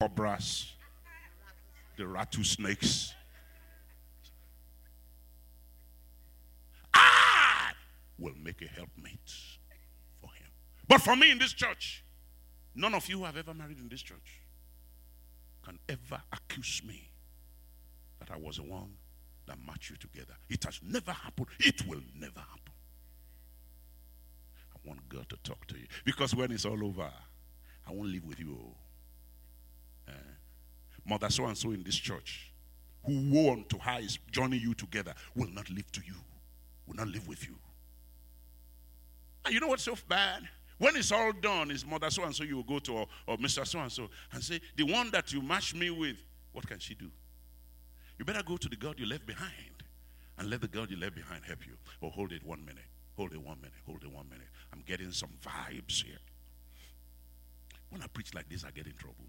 cobras, the rattlesnakes. Will make a helpmate for him. But for me in this church, none of you who have ever married in this church can ever accuse me that I was the one that matched you together. It has never happened. It will never happen. I want God to talk to you. Because when it's all over, I won't live with you. Oh. Uh, mother so and so in this church who want to her is joining you together will not live to you, will not live with you. And you know what's so bad? When it's all done, is mother so and so you will go to, or, or Mr. So and so, and say, The one that you match me with, what can she do? You better go to the God you left behind and let the God you left behind help you. Oh, hold it one minute. Hold it one minute. Hold it one minute. I'm getting some vibes here. When I preach like this, I get in trouble.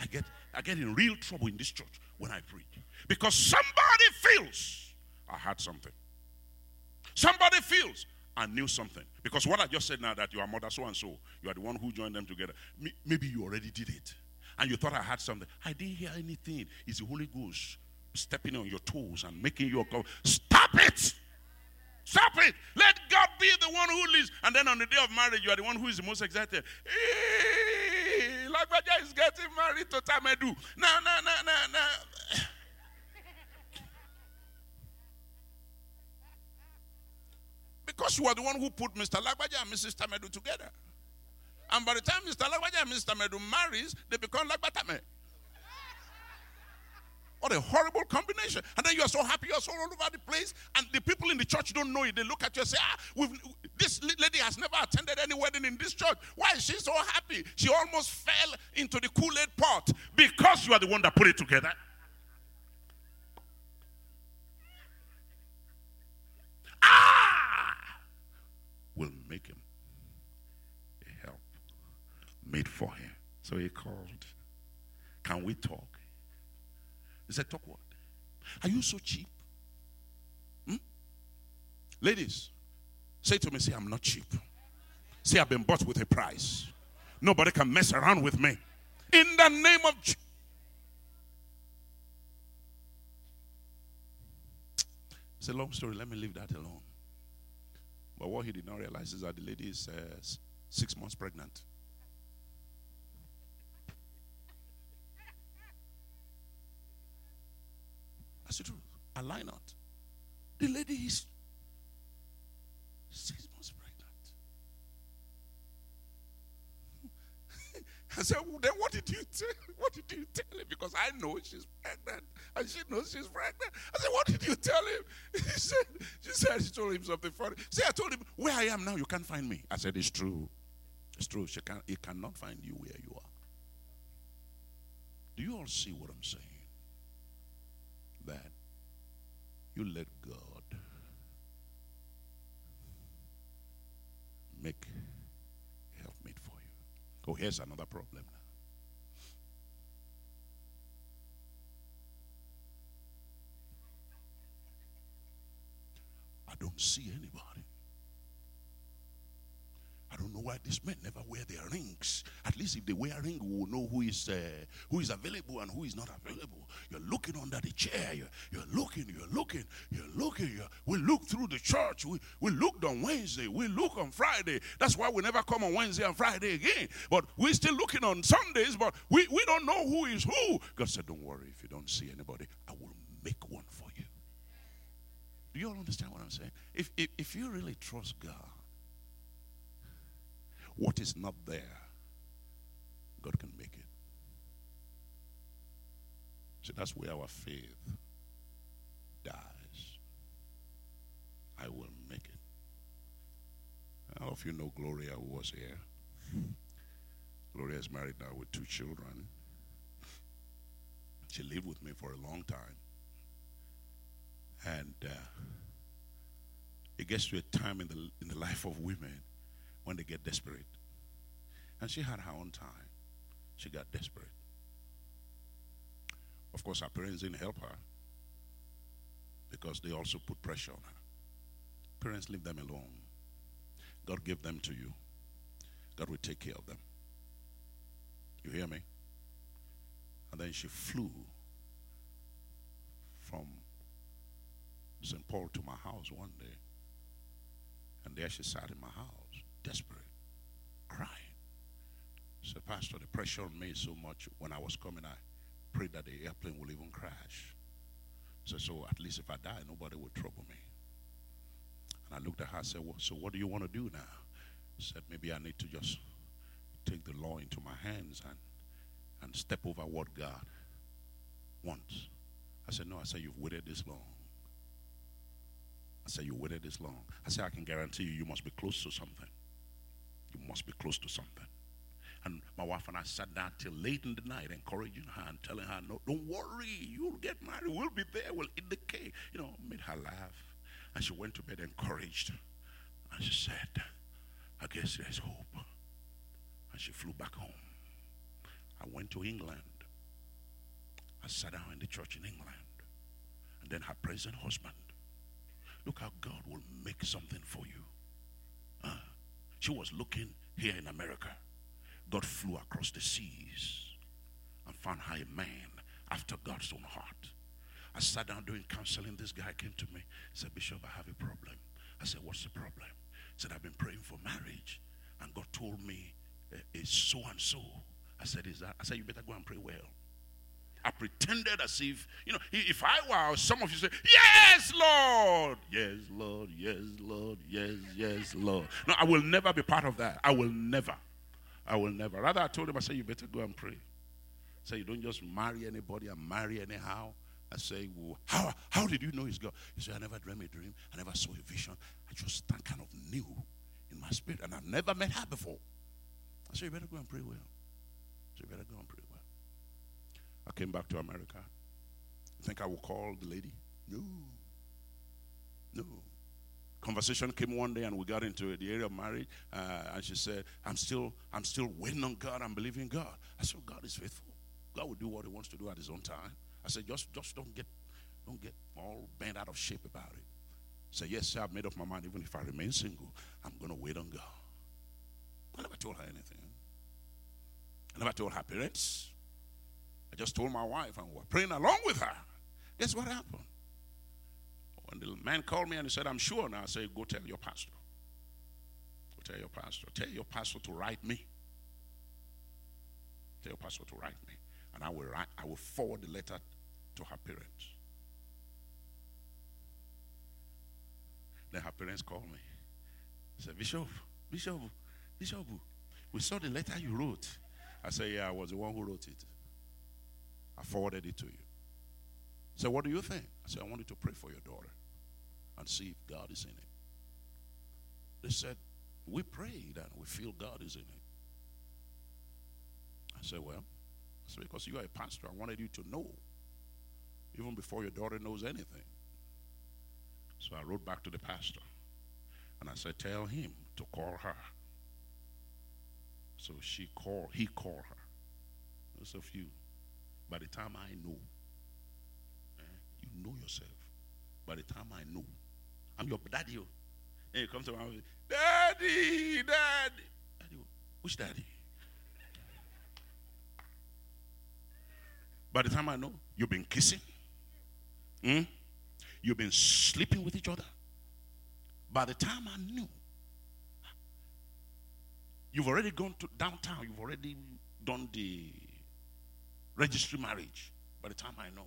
I get, I get in real trouble in this church when I preach. Because somebody feels I had something. Somebody feels I knew something. Because what I just said now that you are mother so and so, you are the one who joined them together. Maybe you already did it. And you thought I had something. I didn't hear anything. It's the Holy Ghost stepping on your toes and making you go. Stop it! Stop it. Let God be the one who leads. And then on the day of marriage, you are the one who is the most excited. Hey, Lagbaja is getting married to Tamedu. No, no, no, no, no. Because you are the one who put Mr. Lagbaja and Mrs. Tamedu together. And by the time Mr. Lagbaja and Mr. Tamedu marries, they become Lagbatame. What a horrible combination. And then you are so happy, you are so all over the place, and the people in the church don't know it. They look at you and say, ah, this lady has never attended any wedding in this church. Why is she so happy? She almost fell into the Kool Aid pot because you are the one that put it together. Ah! Will make him a help made for him. So he called. Can we talk? He said, Talk what? Are you so cheap? Hmm? Ladies, say to me, say, I'm not cheap. Say, I've been bought with a price. Nobody can mess around with me. In the name of Jesus. It's a long story. Let me leave that alone. But what he did not realize is that the lady is uh, six months pregnant. I said, I lie not. The lady is six months pregnant. I said, well, then what did you tell? What did you tell him? Because I know she's pregnant, and she knows she's pregnant. I said, what did you tell him? He said, she said she told him something funny. See, I told him where I am now. You can't find me. I said, it's true. It's true. She can. He cannot find you where you are. Do you all see what I'm saying? That you let God make helpmate for you. Oh, here's another problem now. I don't see anybody. I don't know why these men never wear their rings. At least if they wear a ring, we will know who is uh, who is available and who is not available. You're looking under the chair. You're, you're looking. You're looking. You're looking. You're, we look through the church. We, we looked on Wednesday. We look on Friday. That's why we never come on Wednesday and Friday again. But we're still looking on Sundays. But we, we don't know who is who. God said, "Don't worry. If you don't see anybody, I will make one for you." Do you all understand what I'm saying? If if, if you really trust God what is not there, God can make it. So that's where our faith dies. I will make it. All of you know Gloria was here. Gloria is married now with two children. She lived with me for a long time. And uh, it gets to a time in the, in the life of women when they get desperate. And she had her own time. She got desperate. Of course, her parents didn't help her because they also put pressure on her. Parents, leave them alone. God gave them to you. God will take care of them. You hear me? And then she flew from St. Paul to my house one day. And there she sat in my house, desperate, crying. Said, Pastor, the pressure on me so much. When I was coming, I prayed that the airplane will even crash. So, so at least if I die, nobody will trouble me. And I looked at her and said, well, So what do you want to do now? said, Maybe I need to just take the law into my hands and, and step over what God wants. I said, No, I said, You've waited this long. I said, You waited this long. I said, I can guarantee you, you must be close to something. You must be close to something. And my wife and I sat down till late in the night, encouraging her and telling her, No, don't worry, you'll get married. We'll be there. We'll eat the cake. You know, made her laugh. And she went to bed encouraged. And she said, I guess there's hope. And she flew back home. I went to England. I sat down in the church in England. And then her present husband. Look how God will make something for you. She was looking here in America. God flew across the seas and found her a man after God's own heart. I sat down doing counseling. This guy came to me. He said, Bishop, I have a problem. I said, What's the problem? He said, I've been praying for marriage. And God told me eh, it's so and so. I said, Is that? I said, You better go and pray well. I pretended as if, you know, if I were, some of you say, Yes, Lord. Yes, Lord. Yes, Lord. Yes, yes, Lord. No, I will never be part of that. I will never. I will never. Rather, I told him, I said, You better go and pray. Say, You don't just marry anybody and marry anyhow. I say, well, how, how did you know it's God? He said, I never dreamed a dream. I never saw a vision. I just kind of knew in my spirit. And I've never met her before. I said, you better go and pray well. So you better go and pray. I came back to America. Think I will call the lady. No. No. Conversation came one day and we got into the area of marriage. Uh, and she said, I'm still, I'm still waiting on God. I'm believing God. I said, God is faithful. God will do what he wants to do at his own time. I said, just, just don't get, don't get all bent out of shape about it. Say, yes, sir, I've made up my mind. Even if I remain single, I'm going to wait on God. I never told her anything. I never told her parents. I just told my wife, and we were praying along with her. Guess what happened? When the man called me and he said, I'm sure now, I said, go tell your pastor. Go tell your pastor. Tell your pastor to write me. Tell your pastor to write me. And I will write, I will forward the letter to her parents. Then her parents called me. Said, Bishop, Bishop, Bishop, we saw the letter you wrote. I said, Yeah, I was the one who wrote it. I forwarded it to you. So what do you think? I said, I want you to pray for your daughter and see if God is in it. They said, We prayed and we feel God is in it. I said, Well, I said, because you are a pastor, I wanted you to know even before your daughter knows anything. So I wrote back to the pastor and I said, Tell him to call her. So she called, he called her. Those of you, by the time I know, eh, you know yourself. By the time I know, I'm your daddy. And oh. you come to my house, Daddy, Daddy. Daddy, which daddy? By the time I know, you've been kissing. Hmm? You've been sleeping with each other. By the time I knew, you've already gone to downtown. You've already done the registry marriage. By the time I know,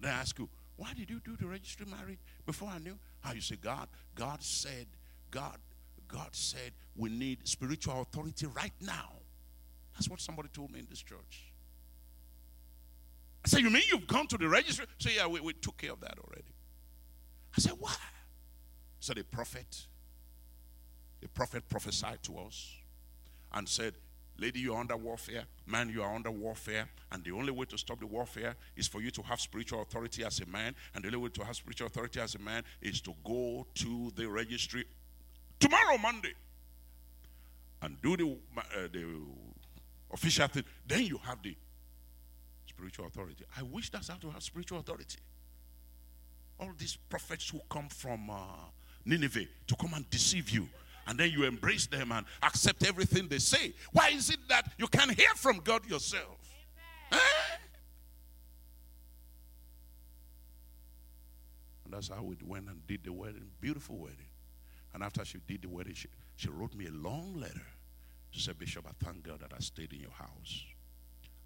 and I ask you, why did you do the registry marriage before I knew? How you say, God, God said, God, God said we need spiritual authority right now. That's what somebody told me in this church. I said, You mean you've gone to the registry? Say, Yeah, we, we took care of that already. I said, Why? Said a prophet, the prophet prophesied to us and said, Lady, you're under warfare. Man, you are under warfare. And the only way to stop the warfare is for you to have spiritual authority as a man. And the only way to have spiritual authority as a man is to go to the registry tomorrow, Monday, and do the, uh, the official thing. Then you have the spiritual authority. I wish that's how to have spiritual authority. All these prophets who come from uh, Nineveh to come and deceive you and then you embrace them and accept everything they say. Why is it that you can't hear from God yourself? Eh? And that's how we went and did the wedding. Beautiful wedding. And after she did the wedding, she, she wrote me a long letter. She said, Bishop, I thank God that I stayed in your house.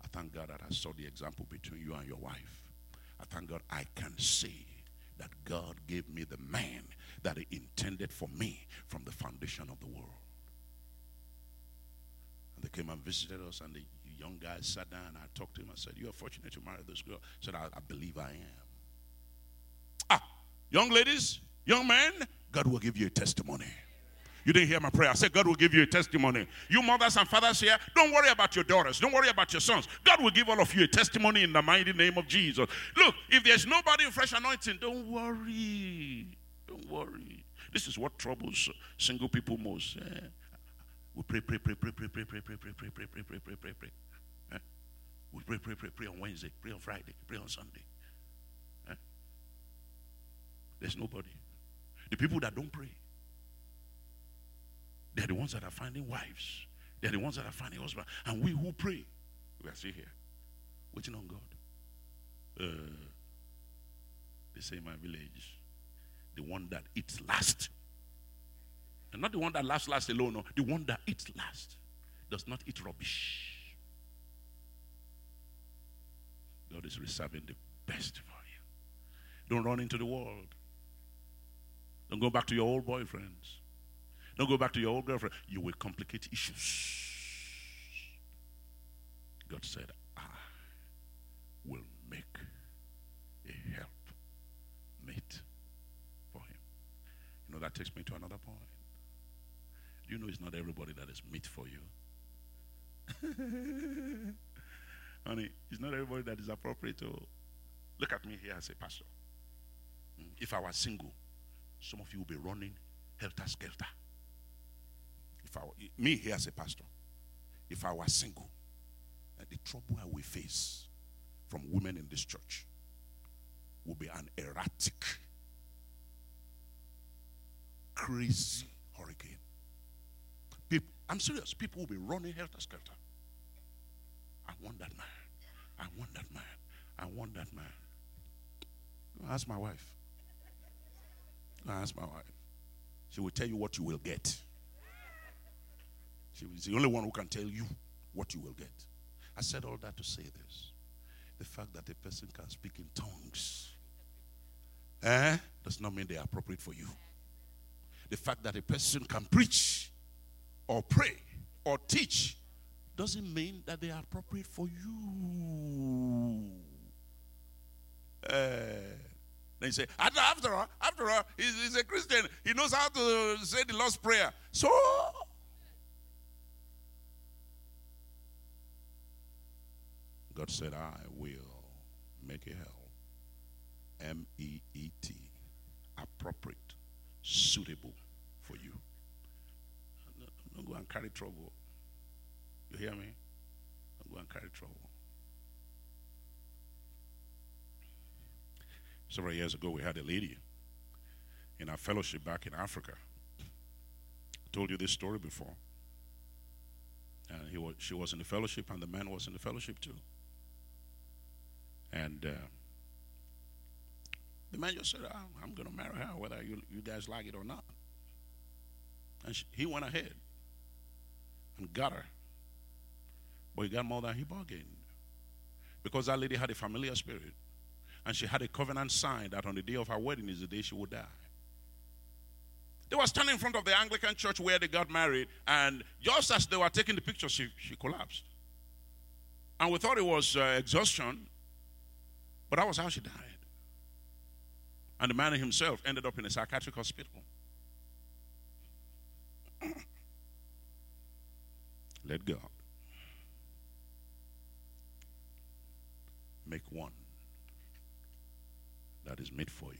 I thank God that I saw the example between you and your wife. I thank God I can say that God gave me the man that He intended for me from the foundation of the world. And they came and visited us, and the young guy sat down. And I talked to him. I said, You are fortunate to marry this girl. He said, I, I believe I am. Ah, young ladies, young men, God will give you a testimony. You didn't hear my prayer. I said, God will give you a testimony. You mothers and fathers here, don't worry about your daughters. Don't worry about your sons. God will give all of you a testimony in the mighty name of Jesus. Look, if there's nobody in fresh anointing, don't worry. Don't worry. This is what troubles single people most. Eh? We pray, pray, pray, pray, pray, pray, pray, pray, pray, pray, pray, pray, pray, pray, pray, pray. Eh? We pray, pray, pray, pray on Wednesday, pray on Friday, pray on Sunday. Eh? There's nobody. The people that don't pray, they're the ones that are finding wives. They're the ones that are finding husbands. And we who pray, we are still here, waiting on God. Uh, they say in my village, the one that eats last. And not the one that laughs last alone, no. The one that eats last does not eat rubbish. God is reserving the best for you. Don't run into the world. Don't go back to your old boyfriends. Don't go back to your old girlfriend. You will complicate issues. God said, I will make a help mate for him. You know, that takes me to another point. Do you know it's not everybody that is meat for you? Honey, it's not everybody that is appropriate to look at me here as a pastor. Mm, if I was single, some of you will be running helter skelter if I me here as a pastor, if I was single, the trouble I will face from women in this church will be an erratic, crazy hurricane. People, I'm serious. People will be running helter skelter. I want that man. I want that man. I want that man. Ask my wife. Ask my wife. She will tell you what you will get. She is the only one who can tell you what you will get. I said all that to say this. The fact that a person can speak in tongues eh, does not mean they are appropriate for you. The fact that a person can preach or pray or teach doesn't mean that they are appropriate for you. Then you say, after, after all, after all, he's, he's a Christian. He knows how to say the Lord's Prayer. So God said, I will make a hell. M E E T. Appropriate, suitable for you. Don't go and carry trouble. You hear me? Don't go and carry trouble. Several years ago, we had a lady in our fellowship back in Africa. I told you this story before. And he was, she was in the fellowship, and the man was in the fellowship too. And uh, the man just said, I'm going to marry her, whether you, you guys like it or not. And she, he went ahead and got her. But he got more than he bargained. Because that lady had a familiar spirit. And she had a covenant sign that on the day of her wedding is the day she would die. They were standing in front of the Anglican church where they got married, and just as they were taking the picture, she, she collapsed. And we thought it was uh, exhaustion, but that was how she died. And the man himself ended up in a psychiatric hospital. Let God make one that is made for you,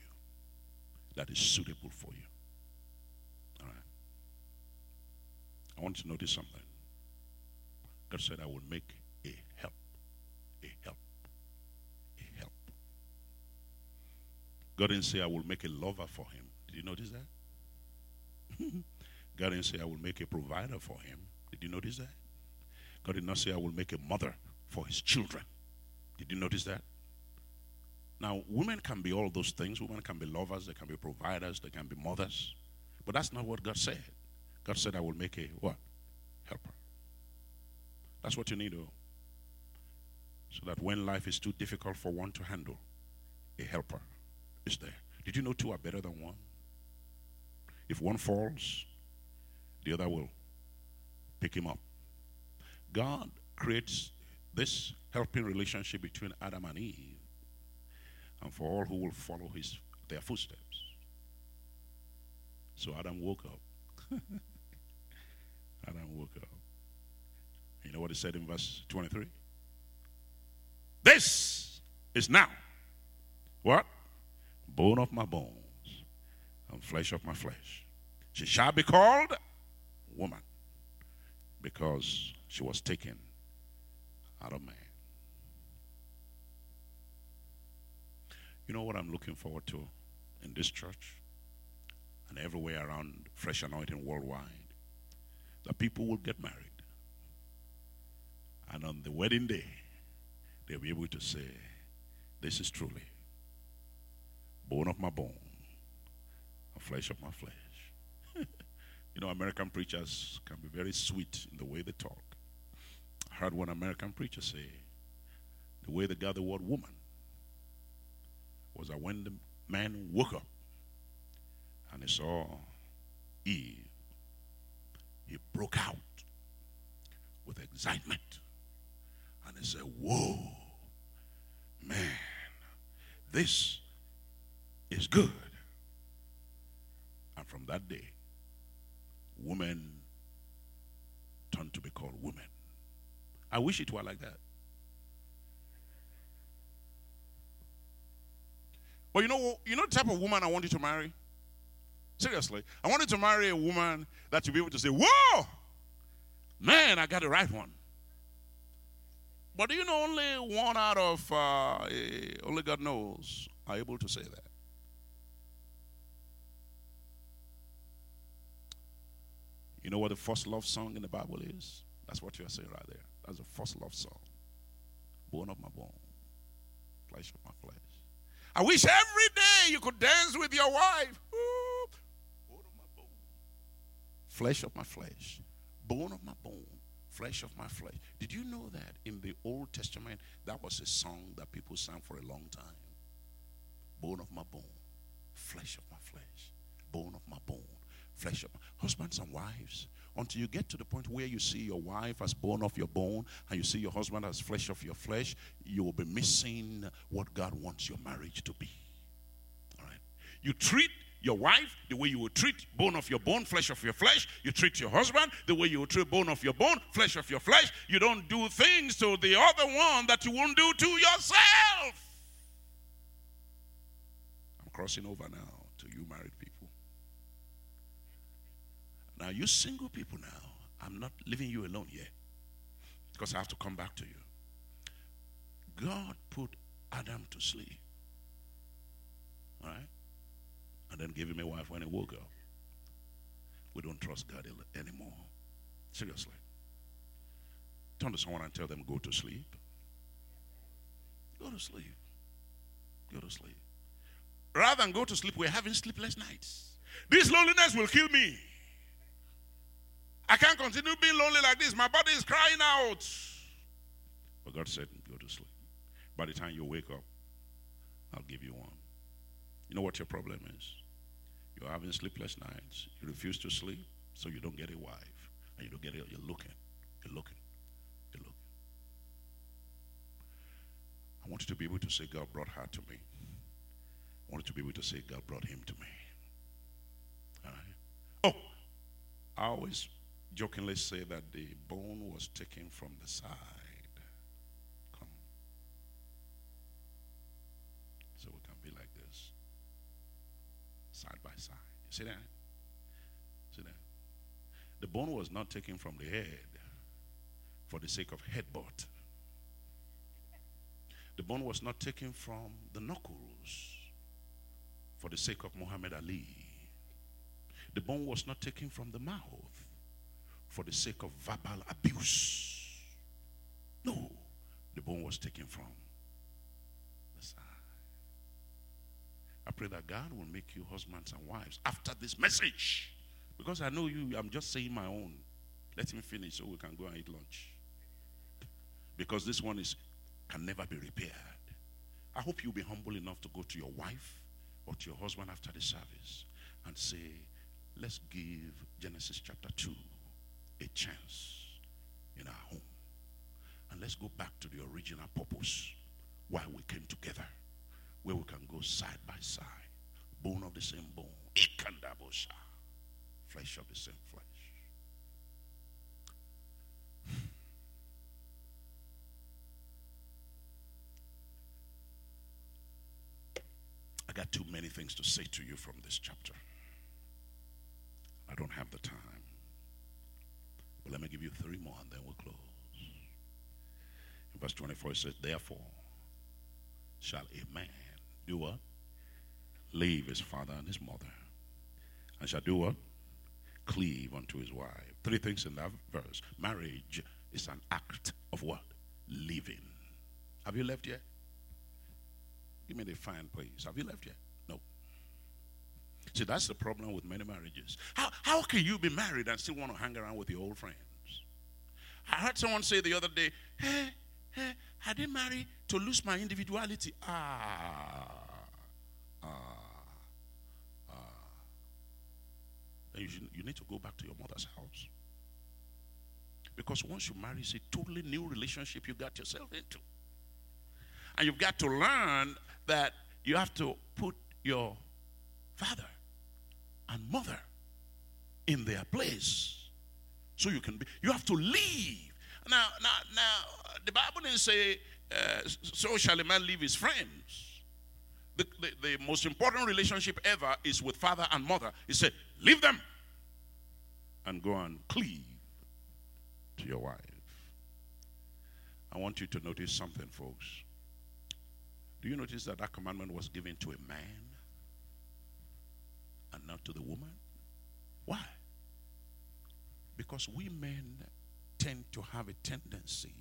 that is suitable for you. All right. I want you to notice something. God said, I will make a help. A help. God didn't say, I will make a lover for him. Did you notice that? God didn't say, I will make a provider for him. Did you notice that? God did not say, I will make a mother for his children. Did you notice that? Now, women can be all those things. Women can be lovers, they can be providers, they can be mothers. But that's not what God said. God said, I will make a what? Helper. That's what you need, though. So that when life is too difficult for one to handle, a helper is there. Did you know two are better than one? If one falls, the other will pick him up. God creates this helping relationship between Adam and Eve and for all who will follow his their footsteps. So Adam woke up. Adam woke up. You know what he said in verse 23? This is now what? Bone of my bones and flesh of my flesh. She shall be called woman because she was taken out of man. You know what I'm looking forward to in this church and everywhere around Fresh Anointing worldwide? That people will get married. And on the wedding day, they'll be able to say, This is truly bone of my bone, and flesh of my flesh. you know, American preachers can be very sweet in the way they talk. I heard one American preacher say, the way they got the word woman was that when the man woke up and he saw Eve, he broke out with excitement. And he said, Whoa, man, this is good. And from that day, women turned to be called women. I wish it were like that. But you know, you know the type of woman I want you to marry? Seriously. I wanted to marry a woman that you'll be able to say, Whoa! Man, I got the right one. But you know, only one out of, uh, only God knows, are able to say that. You know what the first love song in the Bible is? That's what you're saying right there. That's the first love song. Bone of my bone, flesh of my flesh. I wish every day you could dance with your wife. Bone of my bone, flesh of my flesh, bone of my bone, flesh of my flesh. Did you know that in the Old Testament that was a song that people sang for a long time? Bone of my bone, flesh of my flesh, bone of my bone, flesh husbands and wives until you get to the point where you see your wife as bone of your bone and you see your husband as flesh of your flesh, you will be missing what God wants your marriage to be. All right. You treat your wife the way you would treat bone of your bone, flesh of your flesh. You treat your husband the way you would treat bone of your bone, flesh of your flesh. You don't do things to the other one that you won't do to yourself. I'm crossing over now to you married people. Now, you single people now, I'm not leaving you alone yet because I have to come back to you. God put Adam to sleep. All right? And then gave him a wife when he woke up. We don't trust God anymore. Seriously. Turn to someone and tell them, go to sleep. Go to sleep. Go to sleep. Rather than go to sleep, we're having sleepless nights. This loneliness will kill me. I can't continue being lonely like this. My body is crying out. But God said, Go to sleep. By the time you wake up, I'll give you one. You know what your problem is? You're having sleepless nights. You refuse to sleep, so you don't get a wife. And you don't get it. You're looking. You're looking. You're looking. I want you to be able to say, God brought her to me. I want you to be able to say, God brought him to me. All right. Oh, I always jokingly say that the bone was taken from the side. Come. So we can be like this. Side by side. You see that? See that? The bone was not taken from the head for the sake of headbutt. The bone was not taken from the knuckles for the sake of Muhammad Ali. The bone was not taken from the mouth for the sake of verbal abuse. No, the bone was taken from the side. I pray that God will make you husbands and wives after this message. Because I know you, I'm just saying my own. Let me finish so we can go and eat lunch. Because this one is can never be repaired. I hope you'll be humble enough to go to your wife or to your husband after the service and say, let's give Genesis chapter 2 a chance in our home. And let's go back to the original purpose why we came together, where we can go side by side, bone of the same bone, flesh of the same flesh. I got too many things to say to you from this chapter. I don't have the time. But let me give you three more and then we'll close. In verse 24 it says, Therefore shall a man do what? Leave his father and his mother. And shall do what? Cleave unto his wife. Three things in that verse. Marriage is an act of what? Living. Have you left yet? Give me the fine, please. Have you left yet? See, that's the problem with many marriages. How, how can you be married and still want to hang around with your old friends? I heard someone say the other day, hey, hey, I didn't marry to lose my individuality. Ah, ah, ah. Then you, you need to go back to your mother's house. Because once you marry, it's a totally new relationship you got yourself into. And you've got to learn that you have to put your father and mother in their place. So you can be you have to leave. Now now now the bible didn't say uh, so shall a man leave his friends. The, the, the most important relationship ever is with father and mother. He said leave them and go and cleave to your wife. I want you to notice something folks. Do you notice that that commandment was given to a man and not to the woman? Why? Because we men tend to have a tendency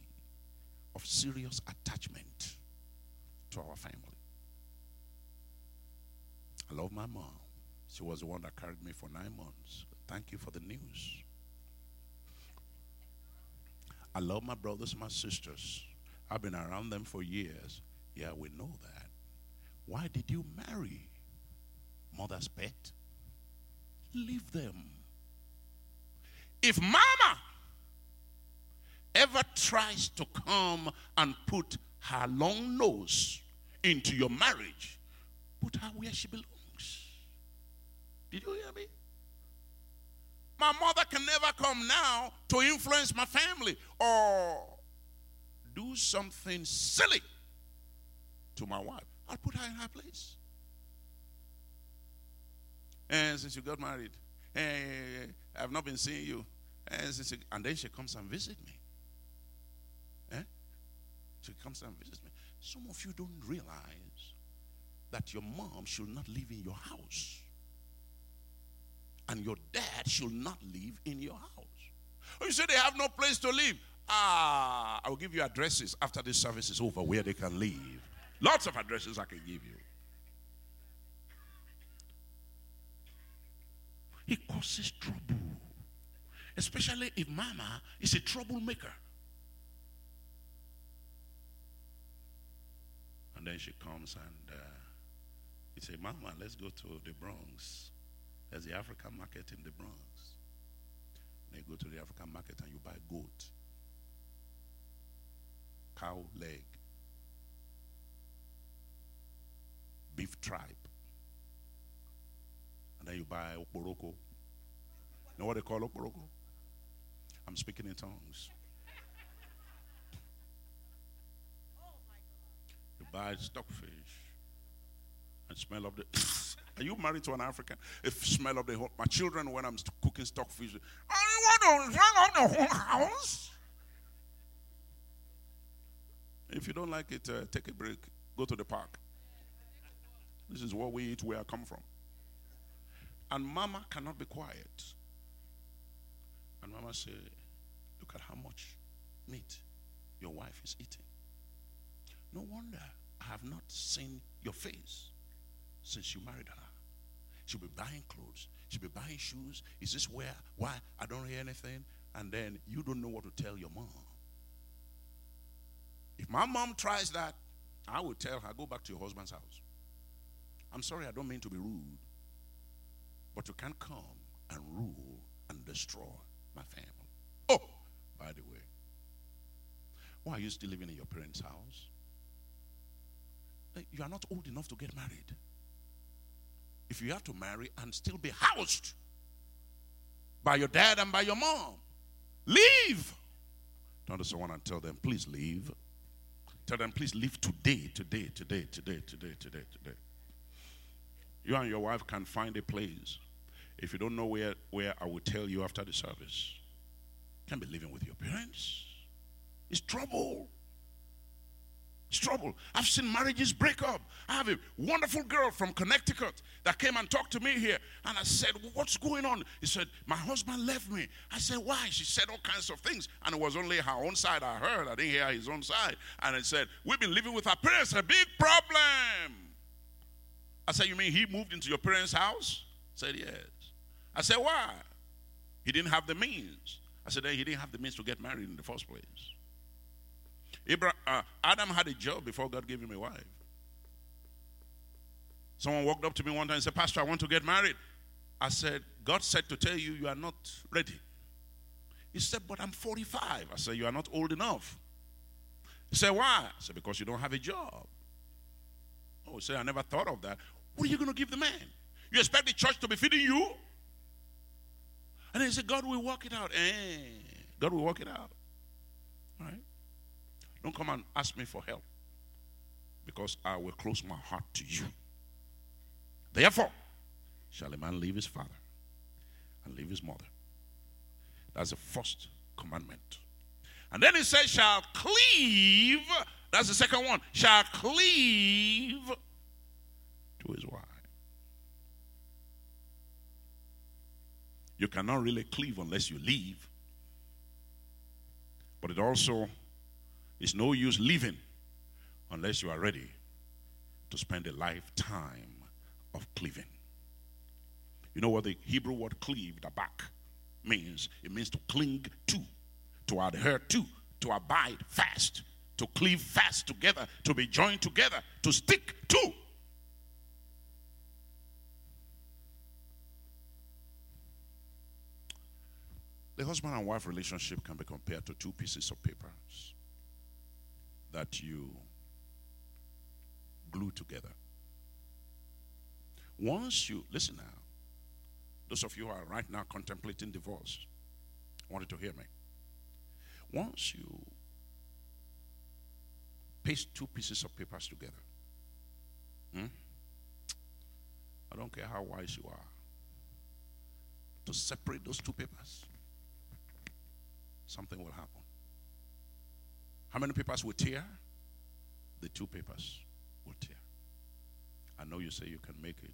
of serious attachment to our family. I love my mom. She was the one that carried me for nine months. Thank you for the news. I love my brothers, and my sisters. I've been around them for years. Yeah, we know that. Why did you marry mother's pet? Leave them. If mama ever tries to come and put her long nose into your marriage, put her where she belongs. Did you hear me? My mother can never come now to influence my family or do something silly to my wife. I'll put her in her place. And since you got married, hey, I've not been seeing you. And, you, and then she comes and visit me. Eh? She comes and visits me. Some of you don't realize that your mom should not live in your house. And your dad should not live in your house. Oh, you say they have no place to live. Ah, I'll give you addresses after this service is over where they can live. Lots of addresses I can give you. It causes trouble. Especially if mama is a troublemaker. And then she comes and uh, you say, Mama, let's go to the Bronx. There's the African market in the Bronx. You go to the African market and you buy goat, cow leg, beef tripe. And then you buy oporoko. You know what they call oporoko? I'm speaking in tongues. You buy stockfish and smell of the. Are you married to an African? If smell of the whole, my children when I'm cooking stockfish, I want to smell of the whole house. If you don't like it, uh, take a break. Go to the park. This is what we eat where I come from. And mama cannot be quiet. And mama say, Look at how much meat your wife is eating. No wonder I have not seen your face since you married her. She'll be buying clothes. She'll be buying shoes. Is this where? Why? I don't hear anything. And then you don't know what to tell your mom. If my mom tries that, I will tell her, go back to your husband's house. I'm sorry, I don't mean to be rude. But you can't come and rule and destroy my family. Oh, by the way, why are you still living in your parents' house? Eh, you are not old enough to get married. If you have to marry and still be housed by your dad and by your mom, leave. Turn to someone and tell them, please leave. Tell them, please leave today, today, today, today, today, today, today. You and your wife can find a place. If you don't know where, where I will tell you after the service. Can't be living with your parents. It's trouble. It's trouble. I've seen marriages break up. I have a wonderful girl from Connecticut that came and talked to me here. And I said, What's going on? He said, My husband left me. I said, Why? She said all kinds of things. And it was only her own side I heard. I didn't hear his own side. And I said, We've been living with our parents, a big problem. I said, You mean he moved into your parents' house? I said, Yes. I said, Why? He didn't have the means. I said, He didn't have the means to get married in the first place. Abraham, uh, Adam had a job before God gave him a wife. Someone walked up to me one time and said, Pastor, I want to get married. I said, God said to tell you you are not ready. He said, But I'm 45. I said, You are not old enough. He said, Why? I said, Because you don't have a job. Oh, say, I never thought of that. What are you going to give the man? You expect the church to be feeding you? And he said, God will work it out. Eh, God will work it out. All right? Don't come and ask me for help because I will close my heart to you. Therefore, shall a man leave his father and leave his mother. That's the first commandment. And then he says, shall cleave. That's the second one. Shall cleave to his wife. You cannot really cleave unless you leave. But it also is no use leaving unless you are ready to spend a lifetime of cleaving. You know what the Hebrew word cleave, dabaq, means? It means to cling to, to adhere to, to abide fast, to cleave fast together, to be joined together, to stick to. The husband and wife relationship can be compared to two pieces of papers that you glue together. Once you, listen now, those of you who are right now contemplating divorce, I want you to hear me. Once you paste two pieces of papers together, hmm, I don't care how wise you are, to separate those two papers, something will happen. How many papers will tear? The two papers will tear. I know you say you can make it.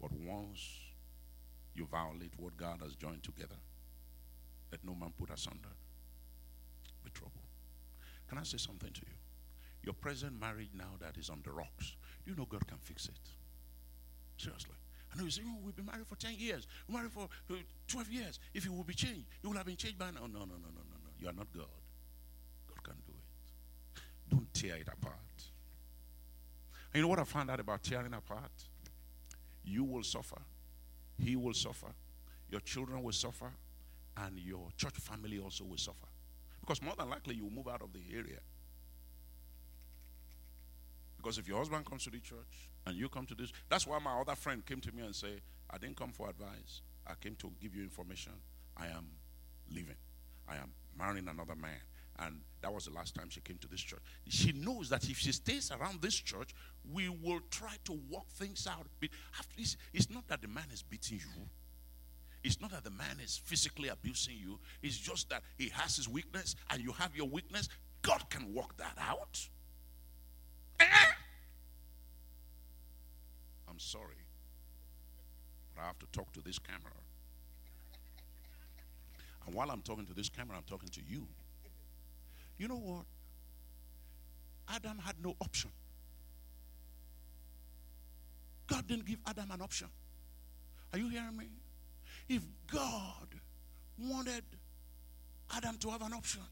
But once you violate what God has joined together, let no man put asunder. With trouble. Can I say something to you? Your present marriage now that is on the rocks, do you know God can fix it. Seriously. I know you say, oh, we've been married for 10 years, we're married for uh, 12 years. If it will be changed, it will have been changed by now. No, no, no, no, no, no. You are not God. God can do it. Don't tear it apart. And you know what I found out about tearing apart? You will suffer, he will suffer, your children will suffer, and your church family also will suffer. Because more than likely you will move out of the area. Because if your husband comes to the church and you come to this, that's why my other friend came to me and said, I didn't come for advice. I came to give you information. I am leaving. I am marrying another man. And that was the last time she came to this church. She knows that if she stays around this church, we will try to work things out. It's not that the man is beating you. It's not that the man is physically abusing you. It's just that he has his weakness and you have your weakness. God can work that out. Eh? I'm sorry. But I have to talk to this camera. And while I'm talking to this camera, I'm talking to you. You know what? Adam had no option. God didn't give Adam an option. Are you hearing me? If God wanted Adam to have an option,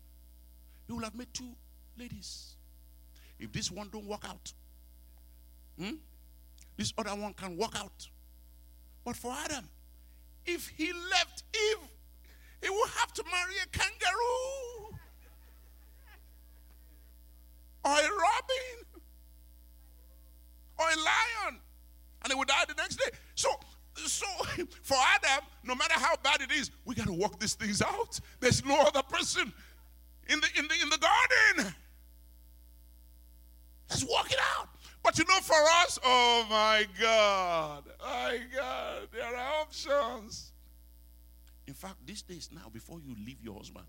he would have made two ladies. If this one don't work out, hmm, this other one can work out. But for Adam, if he left Eve, he would have to marry a kangaroo or a robin or a lion, and he would die the next day. So, so for Adam, no matter how bad it is, we got to work these things out. There's no other person in the in the in the garden. Let's work it out. But you know, for us, oh my God, my God, there are options. In fact, these days now, before you leave your husband,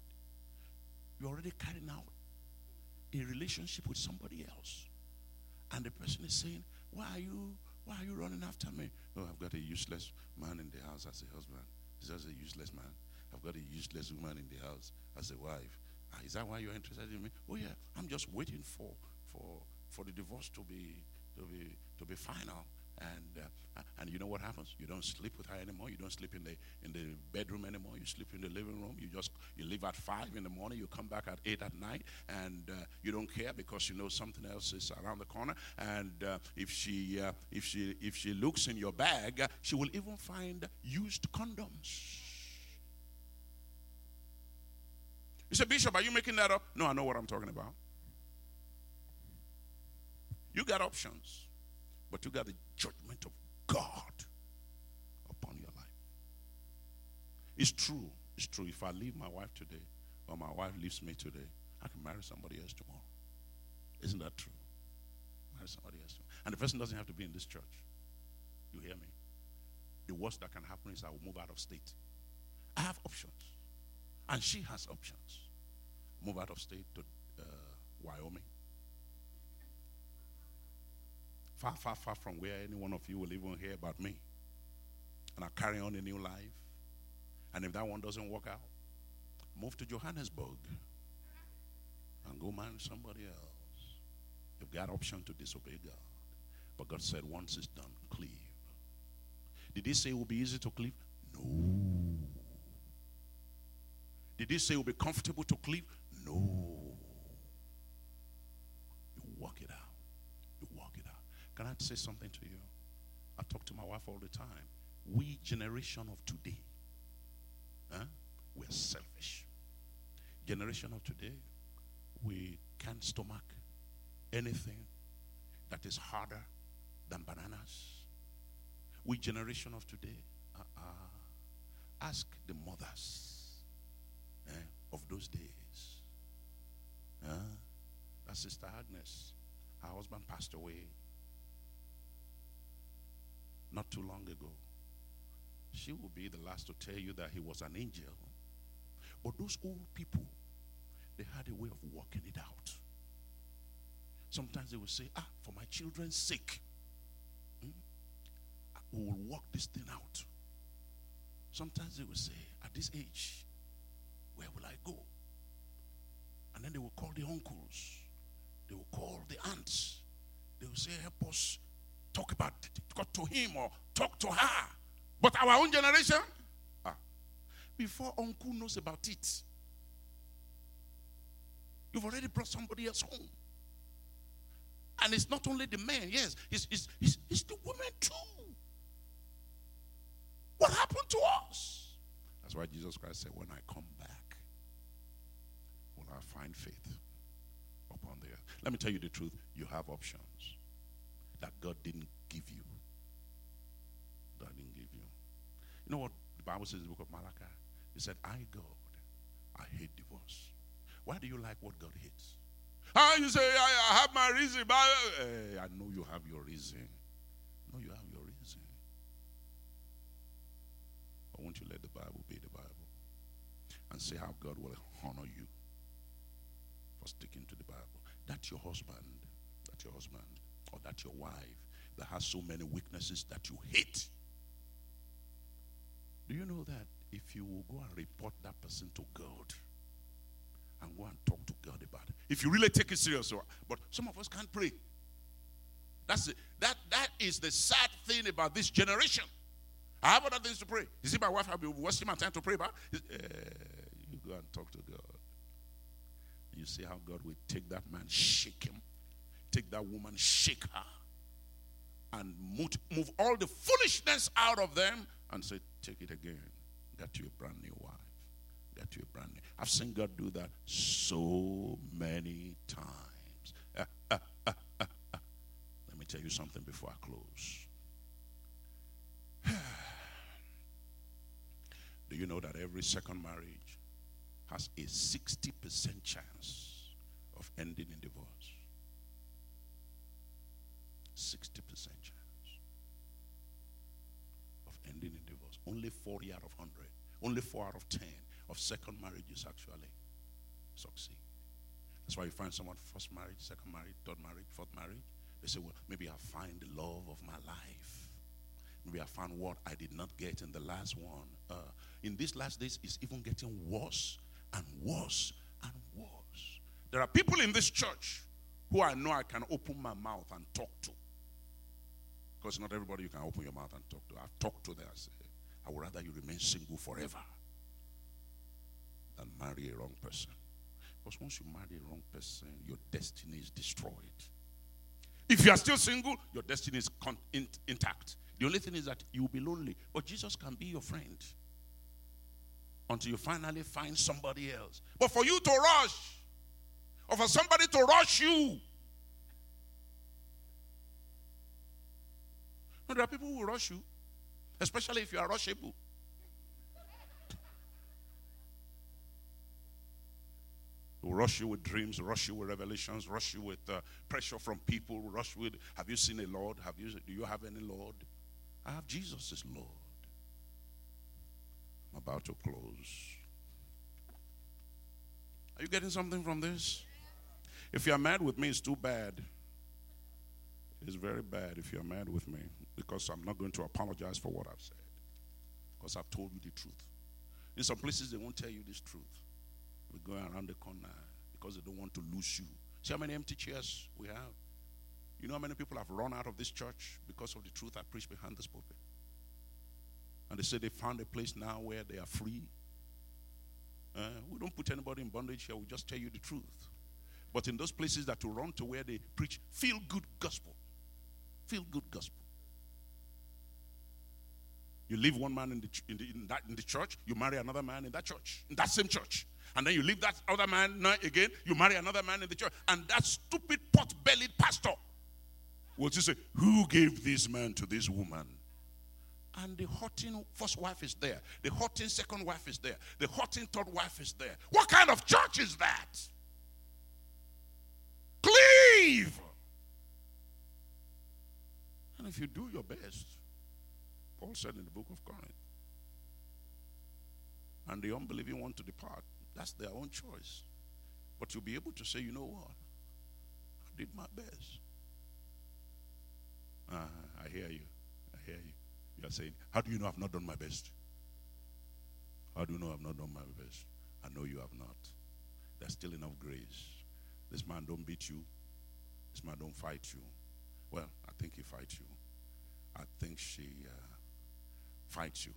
you're already carrying out a relationship with somebody else. And the person is saying, Why are you why are you running after me? Oh, I've got a useless man in the house as a husband. He's just a useless man. I've got a useless woman in the house as a wife. Ah, is that why you're interested in me? Oh yeah, I'm just waiting for for for the divorce to be to be to be final. And uh, and you know what happens? You don't sleep with her anymore. You don't sleep in the in the bedroom anymore. You sleep in the living room. You just you leave at five in the morning. You come back at eight at night, and uh, you don't care because you know something else is around the corner. And uh, if she uh, if she if she looks in your bag, uh, she will even find used condoms. You say, Bishop, are you making that up? No, I know what I'm talking about. You got options, but you got the judgment of God upon your life. It's true. It's true. If I leave my wife today, or my wife leaves me today, I can marry somebody else tomorrow. Isn't that true? Marry somebody else. Tomorrow. And the person doesn't have to be in this church. You hear me? The worst that can happen is I will move out of state. I have options. And she has options. Move out of state to uh, Wyoming far, far, far from where any one of you will even hear about me. And I carry on a new life. And if that one doesn't work out, move to Johannesburg and go marry somebody else. You've got option to disobey God. But God said, once it's done, cleave. Did he say it will be easy to cleave? No. Did he say it will be comfortable to cleave? No. Can I say something to you? I talk to my wife all the time. We, generation of today, huh, we're selfish. Generation of today, we can't stomach anything that is harder than bananas. We, generation of today, uh, uh, ask the mothers eh, of those days. Uh, that Sister Agnes, her husband passed away not too long ago. She will be the last to tell you that he was an angel. But those old people, they had a way of working it out. Sometimes they will say, Ah, for my children's sake, hmm, we will work this thing out. Sometimes they will say, At this age, where will I go? And then they will call the uncles, they will call the aunts. They will say, Help us talk about talk to him or talk to her. But our own generation, ah, before uncle knows about it, you've already brought somebody else home. And it's not only the men, yes, it's, it's, it's, it's the women too. What happened to us? That's why Jesus Christ said, When I come back, will I find faith upon the earth? Let me tell you the truth. You have options that God didn't give you. God didn't give you. You know what the Bible says in the book of Malachi? He said, I, God, I hate divorce. Why do you like what God hates? Ah, you say, I, I have my reason. But hey, I know you have your reason. No, you have your reason. But won't you let the Bible be the Bible? And see how God will honor you for sticking to the Bible. That's your husband. That's your husband or that your wife that has so many weaknesses that you hate. Do you know that if you will go and report that person to God and go and talk to God about it, if you really take it serious, but some of us can't pray. That's it. That that is the sad thing about this generation. I have other things to pray. You see, my wife have been wasting my time to pray about. Uh, you go and talk to God. You see how God will take that man, shake him, take that woman, shake her, and move, all the foolishness out of them and say, Take it again. Get you a brand new wife. Get you a brand new. I've seen God do that so many times. Uh, uh, uh, Let me tell you something before I close. do you know that every second marriage has a 60% chance of ending in divorce? 60% chance of ending in divorce. Only 40 out of 100, only 4 out of 10 of second marriages actually succeed. That's why you find someone first marriage, second marriage, third marriage, fourth marriage. They say, well, maybe I find the love of my life. Maybe I found what I did not get in the last one. Uh, in these last days, it's even getting worse and worse and worse. There are people in this church who I know I can open my mouth and talk to. Because not everybody you can open your mouth and talk to. I've talked to them. I say, I would rather you remain single forever than marry a wrong person. Because once you marry a wrong person, your destiny is destroyed. If you are still single, your destiny is con- in- intact. The only thing is that you will be lonely. But Jesus can be your friend until you finally find somebody else. But for you to rush, or for somebody to rush you, no, there are people who rush you, especially if you are rushable. rush you with dreams, rush you with revelations, rush you with uh, pressure from people, rush with, have you seen a Lord? Have you, do you have any Lord? I have Jesus as Lord. I'm about to close. Are you getting something from this? If you're mad with me, it's too bad. It's very bad if you're mad with me because I'm not going to apologize for what I've said because I've told you the truth. In some places, they won't tell you this truth. We go around the corner because they don't want to lose you. See how many empty chairs we have? You know how many people have run out of this church because of the truth I preach behind this pulpit? And they say they found a place now where they are free. Uh, we don't put anybody in bondage here, we just tell you the truth. But in those places that you run to where they preach feel good gospel, feel good gospel. You leave one man in the, in, the, in, that, in the church, you marry another man in that church, in that same church. And then you leave that other man now again, you marry another man in the church. And that stupid pot bellied pastor will just say, Who gave this man to this woman? And the hurting first wife is there. The hurting second wife is there. The hurting third wife is there. What kind of church is that? Cleave. And if you do your best, Paul said in the book of Corinth, and the unbelieving want to depart, that's their own choice. But you'll be able to say, you know what? I did my best. Uh, I hear you. I hear you. You are saying, How do you know I've not done my best? How do you know I've not done my best? I know you have not. There's still enough grace. This man don't beat you. This man don't fight you. Well, I think he fights you. I think she uh, fights you.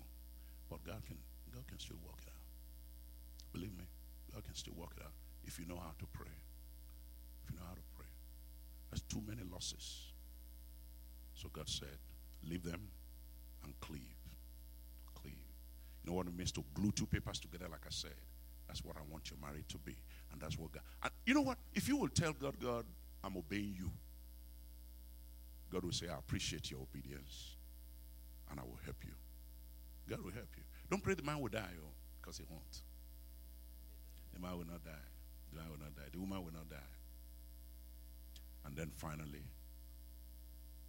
But God can God can still work it out. Believe me, God can still work it out if you know how to pray. If you know how to pray. There's too many losses. So God said, leave them and cleave. Cleave. You know what it means to glue two papers together, like I said? That's what I want your marriage to be. And that's what God. And you know what? If you will tell God, God, I'm obeying you, God will say, I appreciate your obedience and I will help you. God will help you. Don't pray the man will die, oh, because he won't. The man will not die. The man will not die. The woman will not die. And then finally,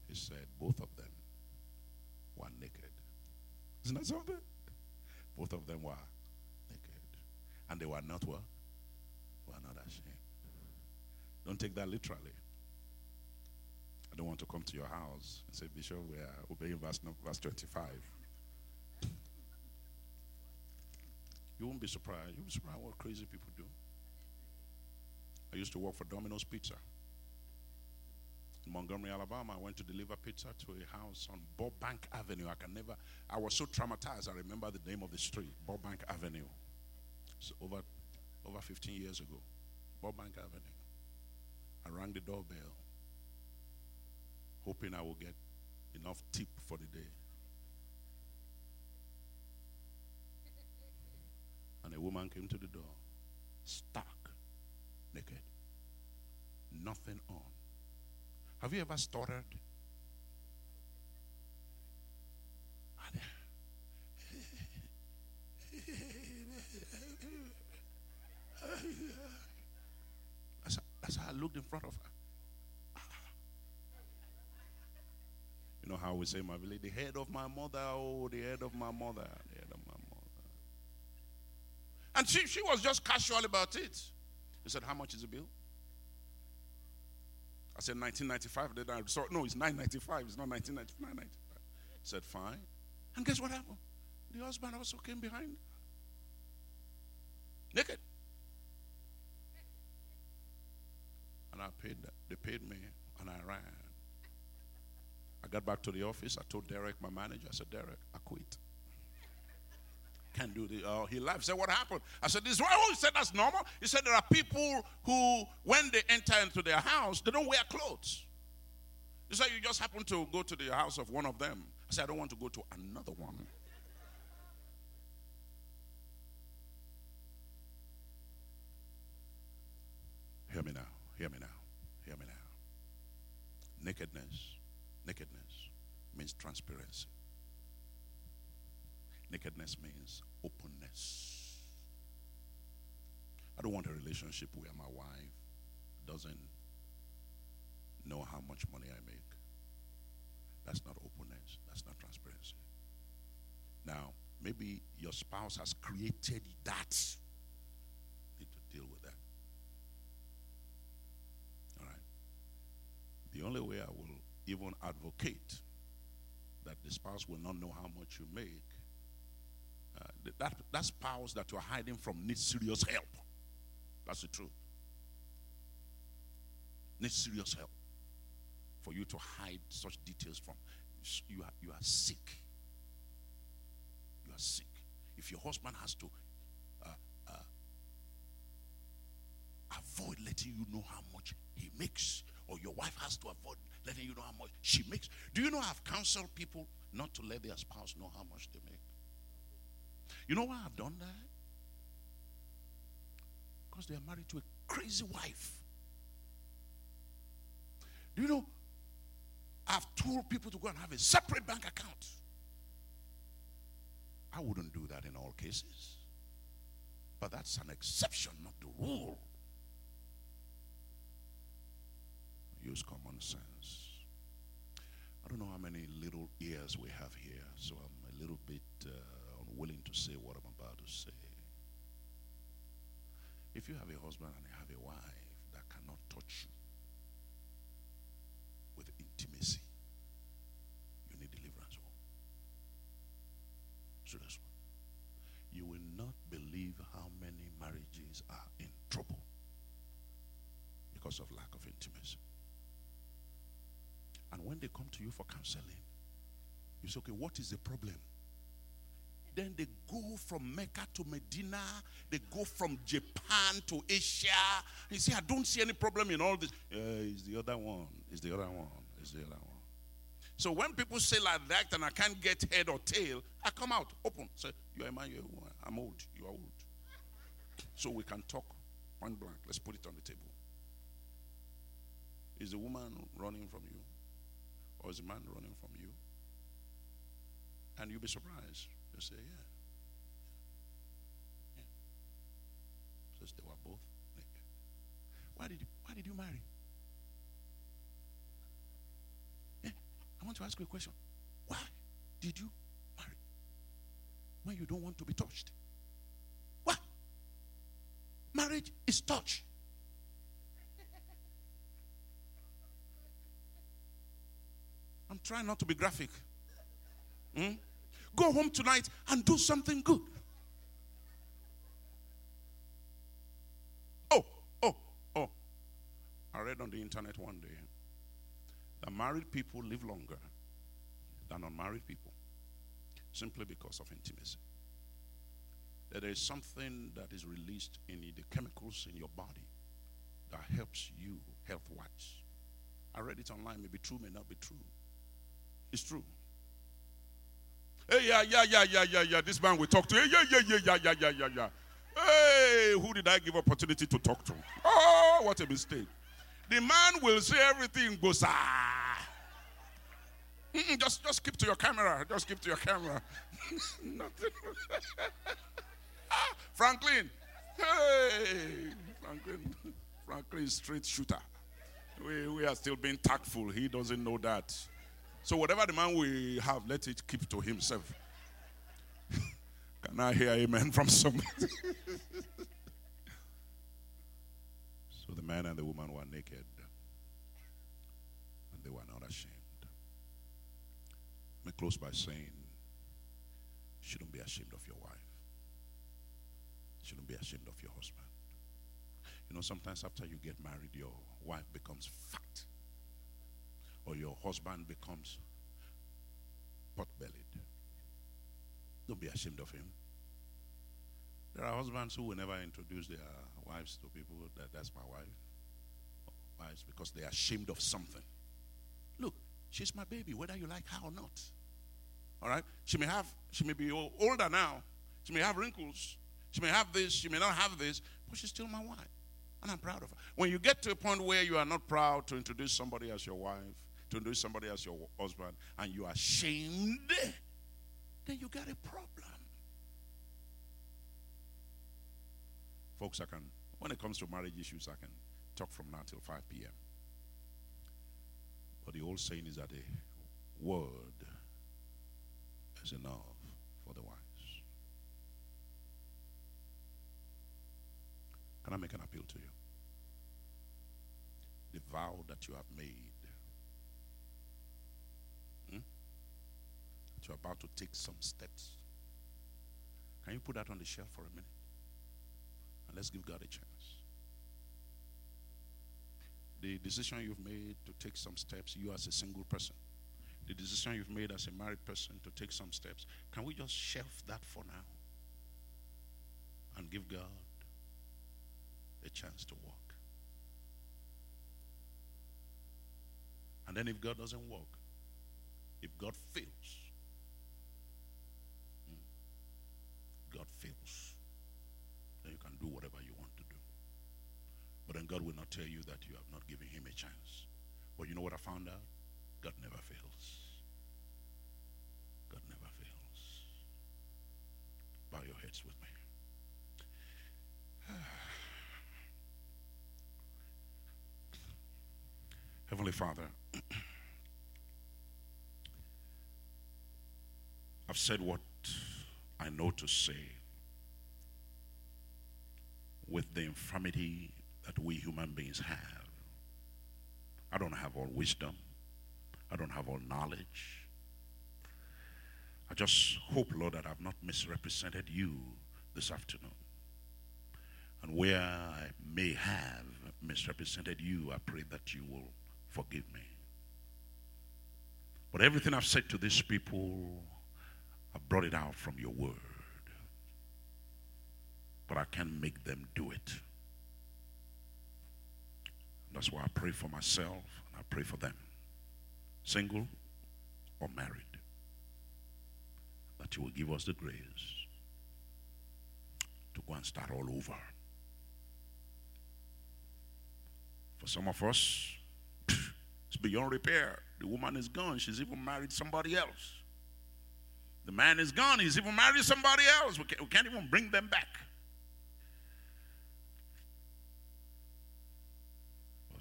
he said, both of them were naked. Isn't that something? Both of them were naked. And they were not what? Were not ashamed. Don't take that literally. Don't want to come to your house and say, Bishop, we are obeying verse, verse 25. You won't be surprised. You'll be surprised what crazy people do. I used to work for Domino's Pizza. In Montgomery, Alabama, I went to deliver pizza to a house on Burbank Avenue. I can never, I was so traumatized, I remember the name of the street, Burbank Avenue. It's over, over 15 years ago. Burbank Avenue. I rang the doorbell, hoping I will get enough tip for the day. And a woman came to the door, stark, naked, nothing on. Have you ever stuttered? That's, that's how I looked in front of her. You know how we say, my village, the head of my mother, oh, the head of my mother, the head of my mother. And she, she was just casual about it. He said, How much is the bill? I said 1995. Then I saw, no, it's 995. It's not 1995. 995. He said, Fine. And guess what happened? The husband also came behind. Naked. And I paid. They paid me, and I ran. I got back to the office. I told Derek, my manager, I said, Derek, I quit. Can't do this. Uh, he laughed. He said, What happened? I said, This is why. Oh, he said, That's normal. He said, There are people who, when they enter into their house, they don't wear clothes. He said, You just happen to go to the house of one of them. I said, I don't want to go to another one. Hear me now. Hear me now. Hear me now. Nakedness, nakedness means transparency. Nakedness means openness. I don't want a relationship where my wife doesn't know how much money I make. That's not openness. That's not transparency. Now, maybe your spouse has created that. Need to deal with that. All right. The only way I will even advocate that the spouse will not know how much you make uh, that, that spouse that you're hiding from needs serious help. That's the truth. Needs serious help for you to hide such details from. You are, you are sick. You are sick. If your husband has to uh, uh, avoid letting you know how much he makes, or your wife has to avoid letting you know how much she makes. Do you know I've counseled people not to let their spouse know how much they make? You know why I've done that? Because they are married to a crazy wife. Do you know? I've told people to go and have a separate bank account. I wouldn't do that in all cases. But that's an exception, not the rule. Use common sense. I don't know how many little ears we have here, so I'm a little bit. Uh, willing to say what I'm about to say. If you have a husband and you have a wife that cannot touch you with intimacy, you need deliverance. So that's one. You will not believe how many marriages are in trouble because of lack of intimacy. And when they come to you for counseling, you say, okay, what is the problem? Then they go from Mecca to Medina. They go from Japan to Asia. You see, I don't see any problem in all this. Uh, it's the other one. It's the other one. It's the other one. So when people say like that and I can't get head or tail, I come out open. Say, you're a man, you're a woman. I'm old. You are old. So we can talk point blank. Let's put it on the table. Is the woman running from you? Or is the man running from you? And you'll be surprised You say, yeah. Says they were both naked. Why did you, why did you marry? Yeah. I want to ask you a question. Why did you marry when you don't want to be touched? Why? Marriage is touch. I'm trying not to be graphic. Hmm? Go home tonight and do something good. Oh, oh, oh. I read on the internet one day that married people live longer than unmarried people simply because of intimacy. That there is something that is released in the chemicals in your body that helps you health wise. I read it online, maybe true, may not be true. It's true. Hey, yeah, yeah, yeah, yeah, yeah, yeah. This man we talk to. Yeah, yeah, yeah, yeah, yeah, yeah, yeah, yeah. Hey, who did I give opportunity to talk to? Oh, what a mistake. The man will say everything goes ah. Mm-mm, just, just keep to your camera. Just keep to your camera. Nothing. ah, Franklin. Hey, Franklin. Franklin straight shooter. We, we are still being tactful. He doesn't know that. So whatever the man we have, let it keep to himself. Can I hear amen from somebody? so the man and the woman were naked, and they were not ashamed. Let me close by saying, shouldn't be ashamed of your wife. Shouldn't be ashamed of your husband. You know, sometimes after you get married, your wife becomes fat, or your husband becomes pot bellied. Don't be ashamed of him. There are husbands who will never introduce their wives to people that that's my wife. Wives because they are ashamed of something. Look, she's my baby, whether you like her or not. All right? She may have, she may be older now. She may have wrinkles. She may have this, she may not have this, but she's still my wife. And I'm proud of her. When you get to a point where you are not proud to introduce somebody as your wife, to introduce somebody as your husband, and you are ashamed, then you got a problem. Folks, I can, when it comes to marriage issues, I can talk from now till 5 p.m. But the old saying is that a word is enough for the wise. Can I make an appeal to you? The vow that you have made, hmm? that you're about to take some steps. Can you put that on the shelf for a minute? And let's give God a chance. The decision you've made to take some steps, you as a single person, the decision you've made as a married person to take some steps, can we just shelf that for now and give God a chance to walk? And then if God doesn't work, if God fails, hmm, God fails, then you can do whatever you want to do. But then God will not tell you that you have not given him a chance. But you know what I found out? God never fails. God never fails. Bow your heads with me. Heavenly Father, I've said what I know to say with the infirmity that we human beings have. I don't have all wisdom, I don't have all knowledge. I just hope, Lord, that I've not misrepresented you this afternoon. And where I may have misrepresented you, I pray that you will forgive me. But everything I've said to these people, I brought it out from your word. But I can't make them do it. That's why I pray for myself and I pray for them, single or married, that you will give us the grace to go and start all over. For some of us, it's beyond repair. The woman is gone. She's even married somebody else. The man is gone. He's even married somebody else. We can't, we can't even bring them back.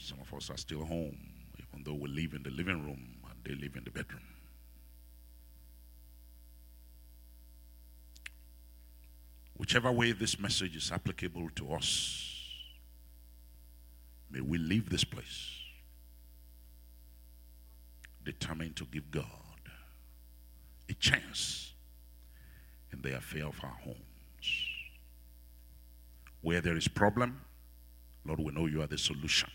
Some of us are still home, even though we live in the living room and they live in the bedroom. Whichever way this message is applicable to us, may we leave this place determined to give God a chance in the affair of our homes. Where there is problem, Lord, we know you are the solution.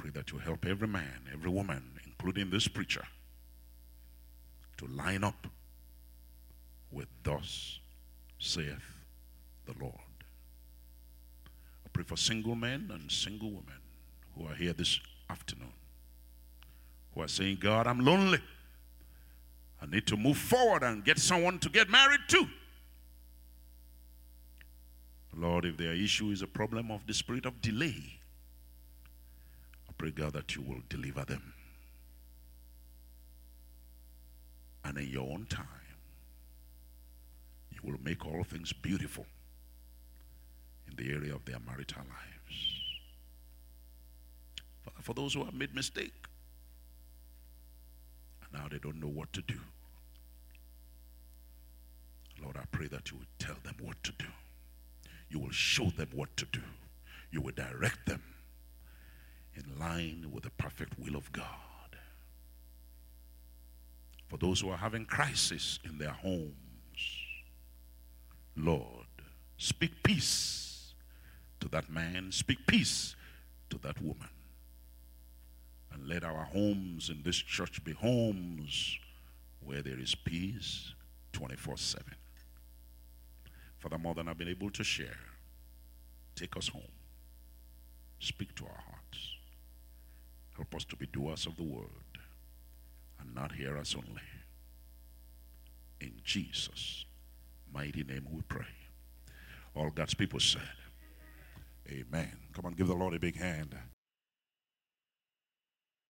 Pray that you help every man, every woman, including this preacher, to line up with thus saith the Lord. I pray for single men and single women who are here this afternoon who are saying, God, I'm lonely. I need to move forward and get someone to get married to. Lord, if their issue is a problem of the spirit of delay, pray, God, that you will deliver them. And in your own time, you will make all things beautiful in the area of their marital lives. Father, for those who have made mistake, and now they don't know what to do. Lord, I pray that you will tell them what to do. You will show them what to do. You will direct them in line with the perfect will of God. For those who are having crisis in their homes, Lord, speak peace to that man, speak peace to that woman. And let our homes in this church be homes where there is peace 24 7. Father, more than I've been able to share, take us home. Speak to our hearts. Help us to be doers of the word and not hearers only. In Jesus' mighty name we pray. All God's people said, Amen. Come on, give the Lord a big hand.